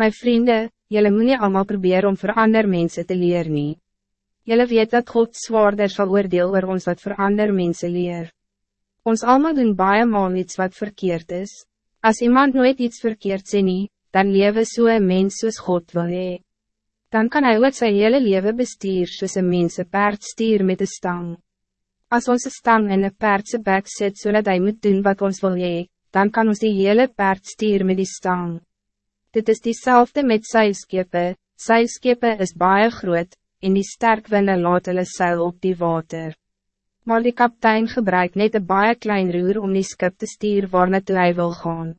My vrienden, jullie moet nie allemaal proberen om voor ander mensen te leren. Jullie weet dat God zwaarder zal oordeel oor ons wat voor ander mensen leer. Ons allemaal doen baie maal iets wat verkeerd is. Als iemand nooit iets verkeerd sê nie, dan leven so een mens soos God wil hee. Dan kan hij ook sy hele leven bestuur soos een mens een paard stuur met een stang. Als ons een stang in een paardse bek zet zodat hij moet doen wat ons wil hee, dan kan ons die hele paard stuur met die stang. Dit is diezelfde met seilskepe, seilskepe is baie groot, en die sterk winde laat hulle seil op die water. Maar die kaptein gebruikt net een baie klein roer om die skip te stuur waar naartoe hy wil gaan.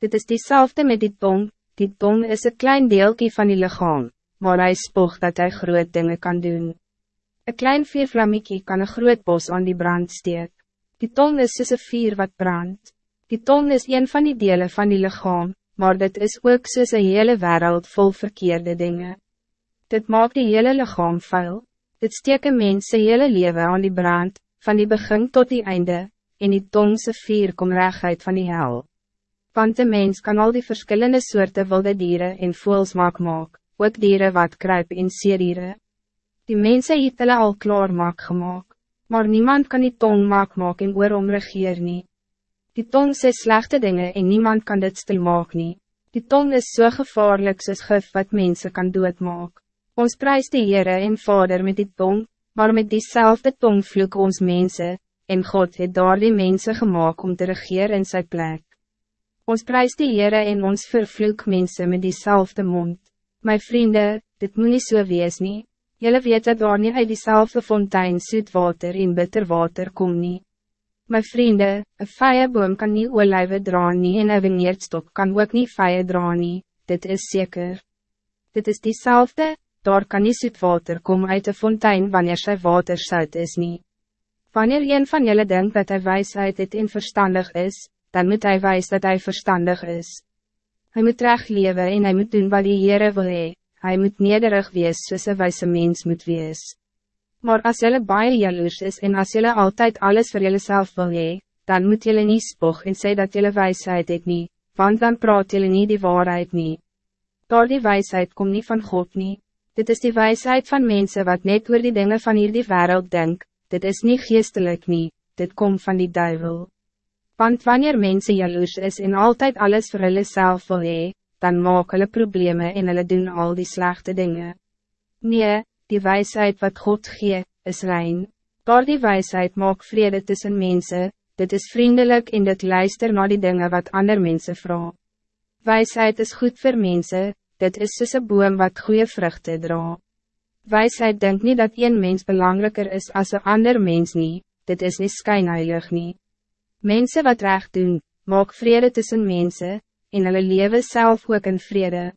Dit is diezelfde met die tong, die tong is een klein deelkie van die lichaam, maar hij spoog dat hij groot dingen kan doen. Een klein viervlammiekie kan een groot bos aan die brand steek. Die tong is soos een vier wat brandt. Die tong is een van die delen van die lichaam, maar dit is ook soos een hele wereld vol verkeerde dingen. Dit maakt die hele lichaam vuil. Dit steek een mens sy hele leven aan die brand, van die begin tot die einde, en die tongse vier kom recht van die hel. Want de mens kan al die verschillende soorten wilde dieren en voels maak maak, ook dieren wat kruip in seeriere. Die mense het hulle al klaar maak gemaakt, maar niemand kan die tong maak maak en oorom regeer nie. Die tong sê slechte dingen en niemand kan dit stil maak nie. Die tong is zo so gevaarlijk soos gif wat mensen kan doodmaak. Ons prijs die Heere en Vader met die tong, maar met diezelfde tong vloek ons mensen, en God het daar die mense gemaakt om te regeer in sy plek. Ons prijs die Heere en ons vervloek mensen met diezelfde mond. My vrienden, dit moet nie so wees nie. Julle weet dat daar nie uit diezelfde fontein soet water en bitter water kom nie. My vrienden, een vijeboom kan niet olijven dra nie en een vineerdstok kan ook niet vijen dra nie, dit is zeker. Dit is diezelfde, daar kan niet zoet water komen uit de fontein wanneer sy water zout is nie. Wanneer een van jullie denkt dat hij wijsheid het en verstandig is, dan moet hij wijs dat hij verstandig is. Hij moet recht leven en hij moet doen wat die Heere wil hee, hy moet nederig wees soos een wijze mens moet wees. Maar als jullie baie jaloers is en als jullie altijd alles voor jullie zelf wil hee, dan moet jullie niet spog en sê dat jullie wijsheid het niet, want dan praat jullie niet die waarheid niet. Door die wijsheid komt niet van God niet. Dit is die wijsheid van mensen wat net oor die dingen van hier die wereld denk, dit is niet geestelijk niet, dit komt van die duivel. Want wanneer mensen jaloers is en altijd alles voor jullie zelf wil hee, dan maak hulle probleme en hulle doen al die slechte dingen. Nee, die wijsheid wat God gee, is rein. Door die wijsheid maak vrede tussen mensen, dit is vriendelijk en dit luister naar die dingen wat ander mensen vragen. Wijsheid is goed voor mensen, dit is soos een boom wat goede vruchten dra. Wijsheid denkt niet dat een mens belangrijker is als een ander mens niet, dit is niet schijnheilig niet. Mensen wat recht doen, maak vrede tussen mensen, en hulle leven zelf ook in vrede.